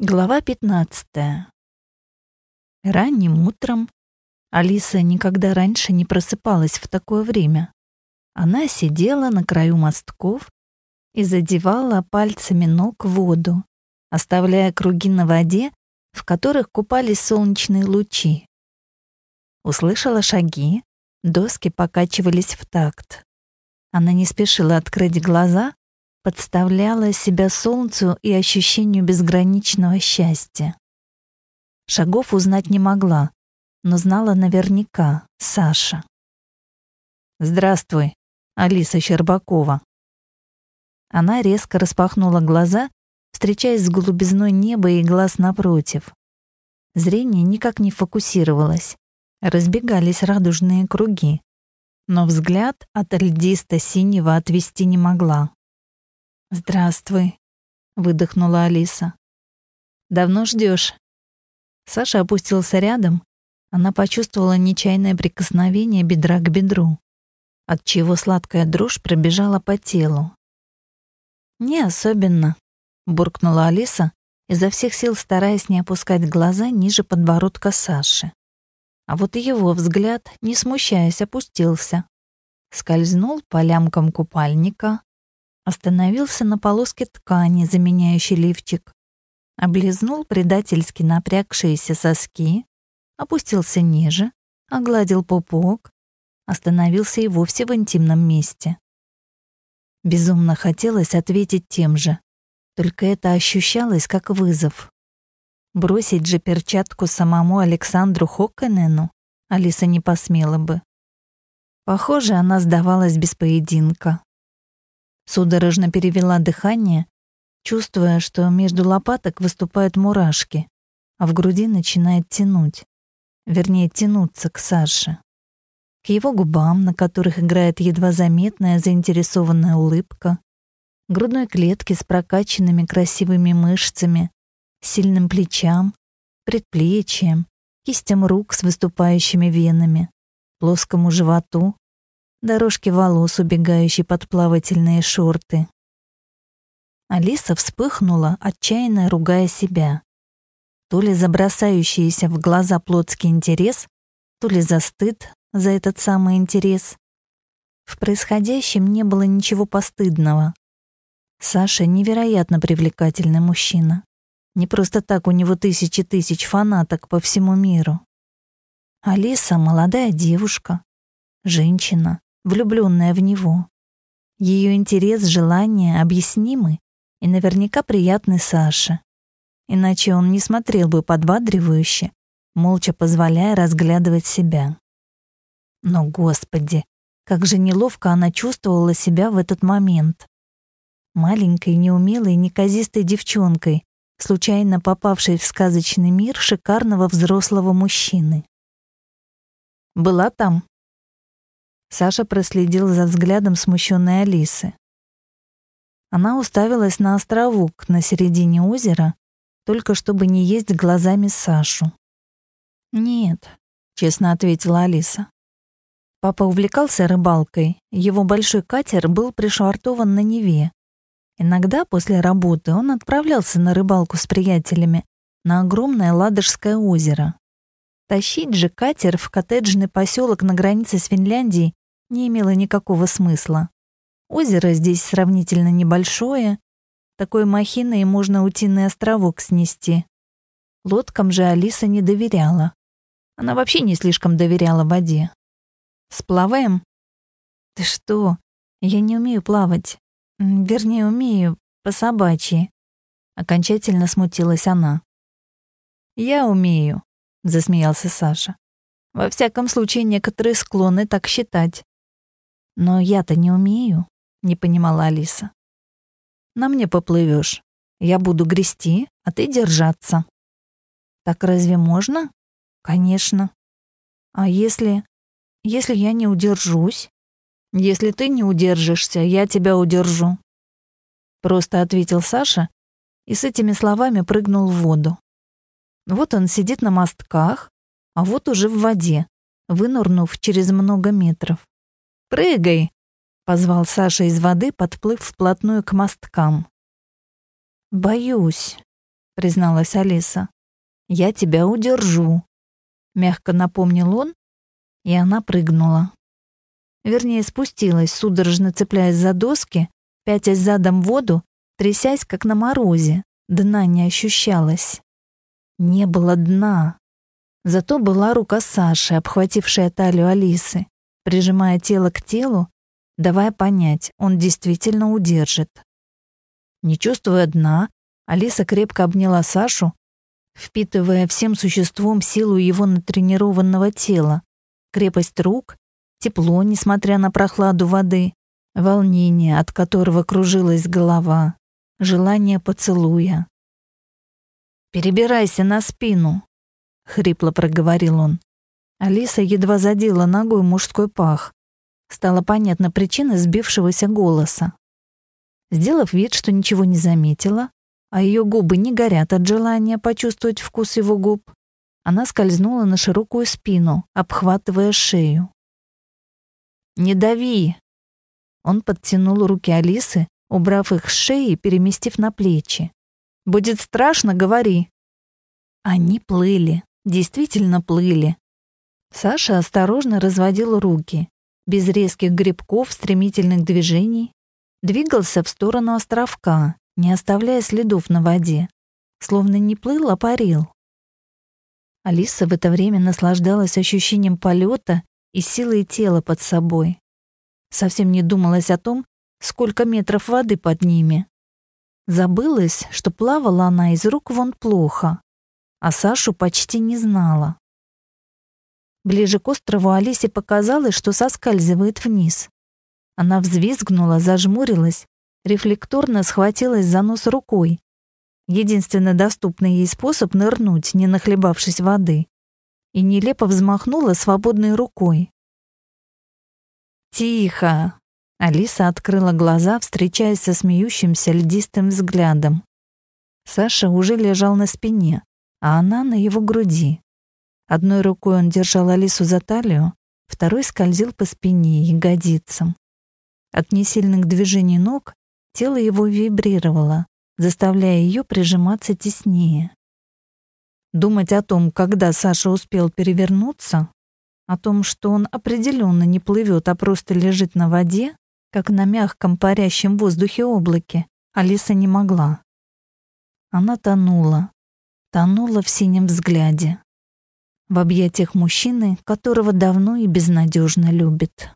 Глава 15. Ранним утром Алиса никогда раньше не просыпалась в такое время. Она сидела на краю мостков и задевала пальцами ног воду, оставляя круги на воде, в которых купались солнечные лучи. Услышала шаги, доски покачивались в такт. Она не спешила открыть глаза, подставляла себя солнцу и ощущению безграничного счастья. Шагов узнать не могла, но знала наверняка Саша. «Здравствуй, Алиса Щербакова». Она резко распахнула глаза, встречаясь с голубизной неба и глаз напротив. Зрение никак не фокусировалось, разбегались радужные круги, но взгляд от льдисто-синего отвести не могла. «Здравствуй», — выдохнула Алиса. «Давно ждешь?» Саша опустился рядом. Она почувствовала нечаянное прикосновение бедра к бедру, отчего сладкая дрожь пробежала по телу. «Не особенно», — буркнула Алиса, изо всех сил стараясь не опускать глаза ниже подбородка Саши. А вот его взгляд, не смущаясь, опустился. Скользнул по лямкам купальника, остановился на полоске ткани, заменяющей лифчик, облизнул предательски напрягшиеся соски, опустился ниже, огладил пупок, остановился и вовсе в интимном месте. Безумно хотелось ответить тем же, только это ощущалось как вызов. Бросить же перчатку самому Александру Хоккенену Алиса не посмела бы. Похоже, она сдавалась без поединка. Судорожно перевела дыхание, чувствуя, что между лопаток выступают мурашки, а в груди начинает тянуть. Вернее, тянуться к Саше. К его губам, на которых играет едва заметная заинтересованная улыбка, грудной клетке с прокачанными красивыми мышцами, сильным плечам, предплечьям, кистям рук с выступающими венами, плоскому животу, дорожки волос, убегающей под плавательные шорты. Алиса вспыхнула, отчаянно ругая себя. То ли за бросающийся в глаза плотский интерес, то ли за стыд за этот самый интерес. В происходящем не было ничего постыдного. Саша невероятно привлекательный мужчина. Не просто так у него тысячи тысяч фанаток по всему миру. Алиса — молодая девушка, женщина, влюбленная в него. Ее интерес, желания объяснимы и наверняка приятны Саше. Иначе он не смотрел бы подбадривающе, молча позволяя разглядывать себя. Но, Господи, как же неловко она чувствовала себя в этот момент. Маленькой, неумелой, неказистой девчонкой, случайно попавшей в сказочный мир шикарного взрослого мужчины. «Была там?» Саша проследил за взглядом смущенной Алисы. Она уставилась на островок на середине озера, только чтобы не есть глазами Сашу. «Нет», — честно ответила Алиса. Папа увлекался рыбалкой, его большой катер был пришвартован на Неве. Иногда после работы он отправлялся на рыбалку с приятелями на огромное Ладожское озеро. Тащить же катер в коттеджный поселок на границе с Финляндией не имело никакого смысла. Озеро здесь сравнительно небольшое, такой махиной можно утиный островок снести. Лодкам же Алиса не доверяла. Она вообще не слишком доверяла воде. «Сплаваем?» «Ты что? Я не умею плавать. Вернее, умею по собачьи». Окончательно смутилась она. «Я умею», — засмеялся Саша. «Во всяком случае, некоторые склонны так считать. «Но я-то не умею», — не понимала Алиса. «На мне поплывешь. Я буду грести, а ты держаться». «Так разве можно?» «Конечно». «А если... если я не удержусь?» «Если ты не удержишься, я тебя удержу», — просто ответил Саша и с этими словами прыгнул в воду. Вот он сидит на мостках, а вот уже в воде, вынурнув через много метров. «Прыгай!» — позвал Саша из воды, подплыв вплотную к мосткам. «Боюсь», — призналась Алиса. «Я тебя удержу», — мягко напомнил он, и она прыгнула. Вернее, спустилась, судорожно цепляясь за доски, пятясь задом в воду, трясясь, как на морозе. Дна не ощущалось. Не было дна. Зато была рука Саши, обхватившая талию Алисы, прижимая тело к телу, давая понять, он действительно удержит. Не чувствуя дна, Алиса крепко обняла Сашу, впитывая всем существом силу его натренированного тела, крепость рук, тепло, несмотря на прохладу воды, волнение, от которого кружилась голова, желание поцелуя. «Перебирайся на спину», — хрипло проговорил он. Алиса едва задела ногой мужской пах. Стала понятна причина сбившегося голоса. Сделав вид, что ничего не заметила, а ее губы не горят от желания почувствовать вкус его губ, она скользнула на широкую спину, обхватывая шею. «Не дави!» Он подтянул руки Алисы, убрав их с шеи и переместив на плечи. «Будет страшно, говори!» Они плыли, действительно плыли. Саша осторожно разводил руки, без резких грибков, стремительных движений, двигался в сторону островка, не оставляя следов на воде, словно не плыл, а парил. Алиса в это время наслаждалась ощущением полета и силой тела под собой. Совсем не думалась о том, сколько метров воды под ними. Забылась, что плавала она из рук вон плохо, а Сашу почти не знала. Ближе к острову Алисе показалось, что соскальзывает вниз. Она взвизгнула, зажмурилась, рефлекторно схватилась за нос рукой, единственно доступный ей способ нырнуть, не нахлебавшись воды, и нелепо взмахнула свободной рукой. «Тихо!» Алиса открыла глаза, встречаясь со смеющимся льдистым взглядом. Саша уже лежал на спине, а она на его груди. Одной рукой он держал Алису за талию, второй скользил по спине и ягодицам. От несильных движений ног тело его вибрировало, заставляя ее прижиматься теснее. Думать о том, когда Саша успел перевернуться, о том, что он определенно не плывет, а просто лежит на воде, как на мягком парящем воздухе облаке, Алиса не могла. Она тонула, тонула в синем взгляде, в объятиях мужчины, которого давно и безнадежно любит.